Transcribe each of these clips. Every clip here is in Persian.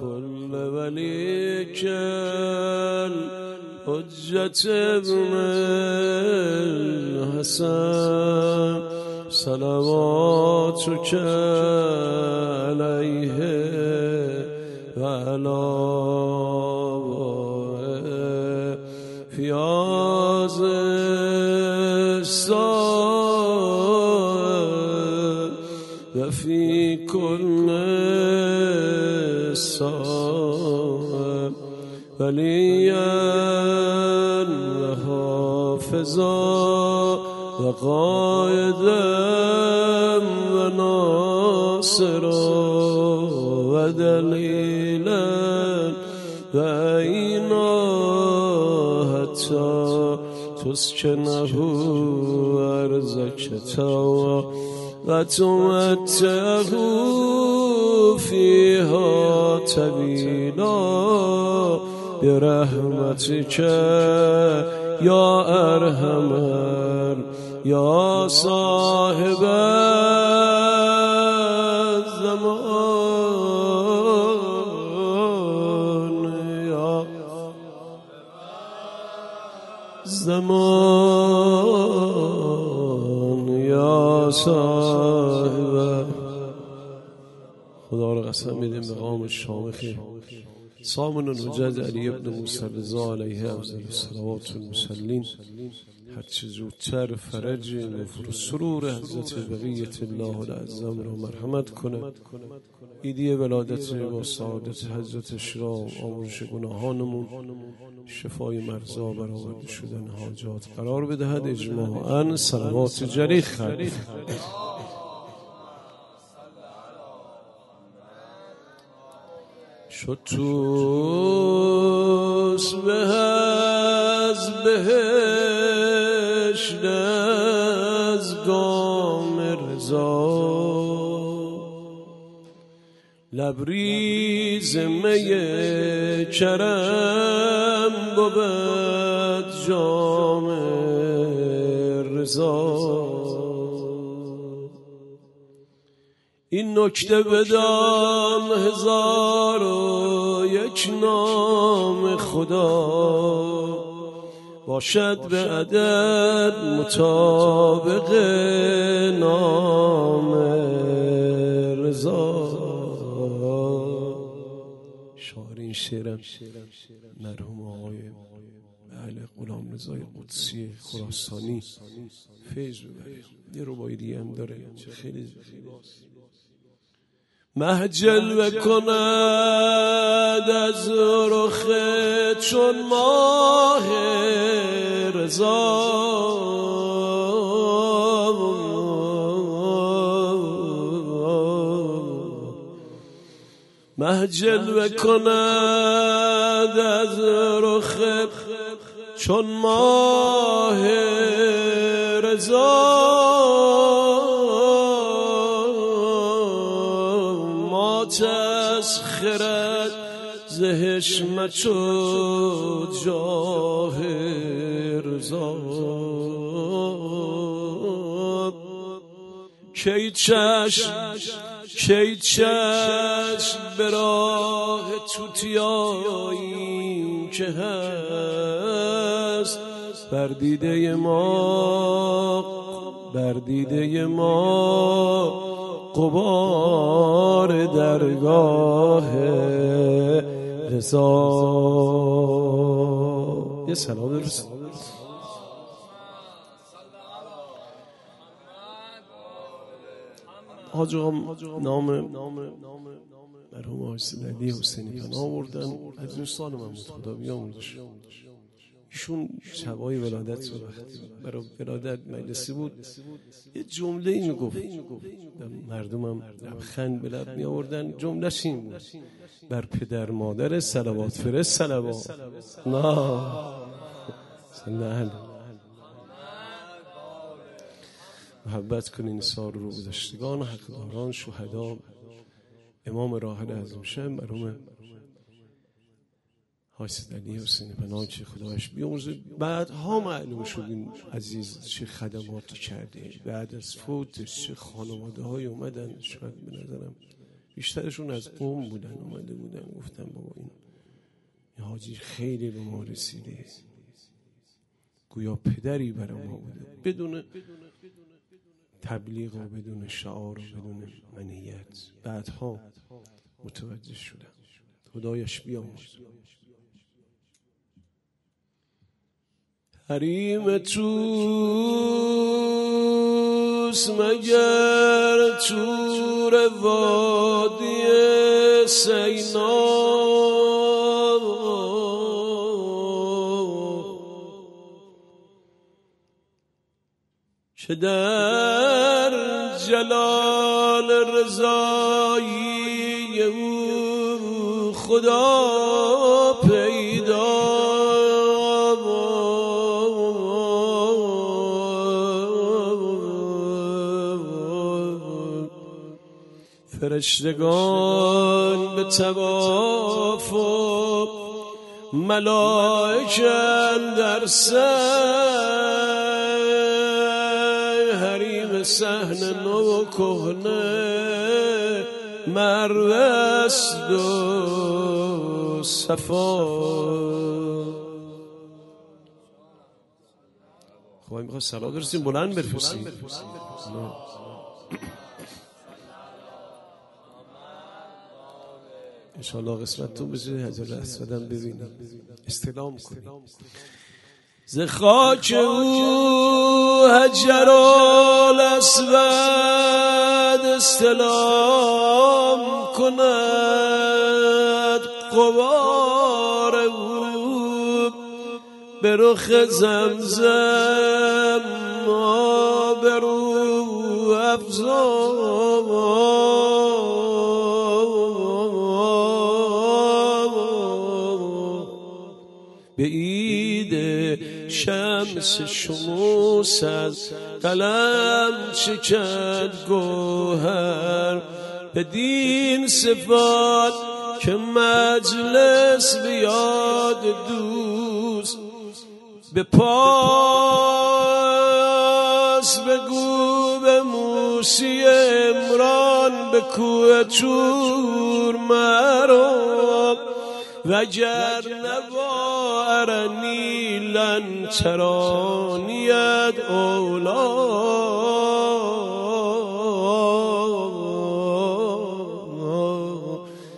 كل وليك الحجة ابن الحسن صلواتك عليه وعلى وليا وحافظا وقائدا وناصرا ودليلا وعينا حتى تسكنه أرزك توا فيها طويلا برحمتك يا أرحم يا صاحب الزمان يا زمان يا صاحب. خدا رو قسم میدیم به قام شامخی. سامن الوجد علی ابن موسی رضا علیه افضل صلوات المسلین. هرچه زودتر فرج نفر سرور حضرت بقیت الله العظم را مرحمت کنه. ایدی ولادت با سعادت حضرت را آمرش گناهانمون. شفای مرزا برآورده شدن حاجات قرار بدهد. اجماعا صلوات جری خلف شد توس به از بهشت از گام رضا. لبریز می کرم بود جام رضا. این نکته بدان هزار و یک نام خدا. باشد به عدد مطابق نام رضا. شعر این شعرم مرحوم آقای بله غلام رضای قدسی خراسانی. فیض ببرید یه ربایی دیگه هم داره. خیلی زیباست محجل کند از رخ چون ماه رضا. محجل کند از رخ چون ماه رضا. ز حشمت و جاه رضا کی چشم کی چشم به راه توتیایی که هست. بر دیده ما بر دیده ما قبار درگاه رضا. یه سلام درست. حاج نام مرحوم حاج علی حسینی پناه آوردن. از دوستان من بود خدا ایشون شبای ولادت وقتی برای ولادت مجلسی بود. یه جمله ای می‌گفت. مردمم لبخند به لب می آوردن جمله این بود. بر پدر مادر سلوات فرست سلوات. نه نه محبت کنین سار رو گذشتگان حقداران شهدا. امام راحل اعظم شم مرحوم حاسد علی حسین پناه که خدایش بیامرزه بعد ها معلوم شد این عزیز چه خدماتی کرده. بعد از فوتش چه خانواده های اومدن. شاید به نظرم بیشترشون از قوم بودن اومده بودن. گفتن بابا این حاجی خیلی به ما رسیده. گویا پدری برای ما بوده. بدون تبلیغ و بدون شعار و بدون منیت. بعدها متوجه شدم. خدایش بیاموز حریم توس مگر تور وادی سینا؟ که در جلال رضایی او خدا فرشتگان به تواف و در سر. حریم سهن نو کهنه مروست و صفا. خب می‌خواد سلام برسیم بلند بفرستیم انشاءالله قسمتتون بشه حجر اسودم ببینیم استلام کنیم ز خاک او حجر الاسود استلام کند قبار او به رخ زمزم آبرو افزار شمس شموس از قلم شکد گوهر. به دین صفات که مجلس بیاد دوست. به پاس بگو به موسی امران به کوه مرا وگر نبا ارنی لن ترانید اولا.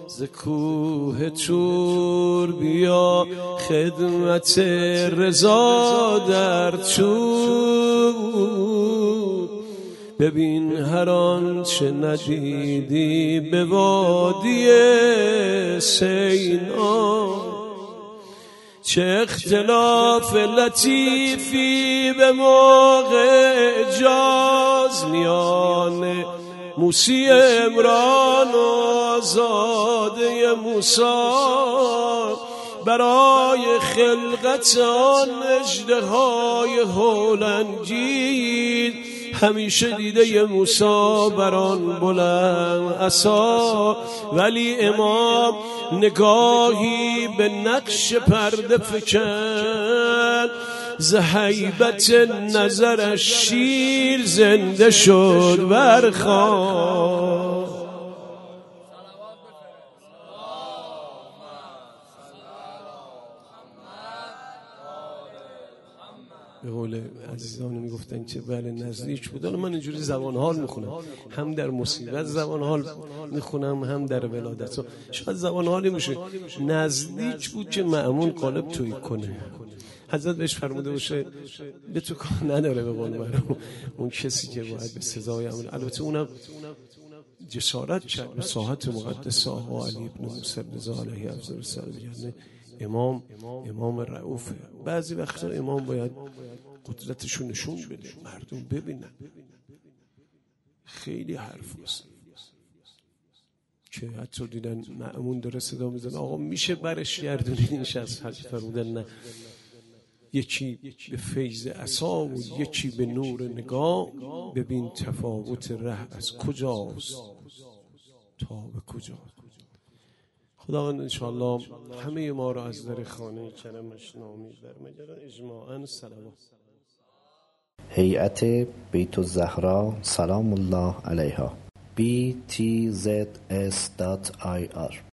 ز کوه تور بیا خدمت رضا در چور. ببین هر آنچه ندیدی به وادی سینا. چه اختلاف لطیفی به موقع اجاز میان موسی امران و آزاده موسی. برای خلقت آن اجده های هولنگید همیشه دیده موسی بر آن بلند اصا ولی امام نگاهی به نقش پرده فکن ز حیبت نظرش شیر زنده شد برخواد به قول عزیزان می‌گفتن که بله نزدیک بود. من اینجوری زبان حال می‌خونم. هم در مصیبت زبان حال می‌خونم هم در ولادت. شاید زبان حالی میشه نزدیک بود که معمون قالب توی کنه. حضرت بهش فرموده باشه به تو کار نداره به قول من اون کسی که باید به سزای عمل البته اونم جسارت کرد. به ساحت مقدس آقا علی ابن موسی رضا علیه افضل امام امام رعوفه بعضی وقتا امام باید قدرتشو نشون بده مردم ببینن. خیلی حرف هست که حتی دیدن معمون داره صدا میزن آقا میشه برش گردونید این شخص؟ حج فرمودن نه. یکی به فیض عصا و یکی به نور نگاه. ببین تفاوت ره از کجاست؟ تا به کجا خداوند انشاءالله همه ما را از در خانه کرمش نامی در مجرا اجماعا سلوات هیئت بیت الزهرا سلام الله علیها. Btzs.ir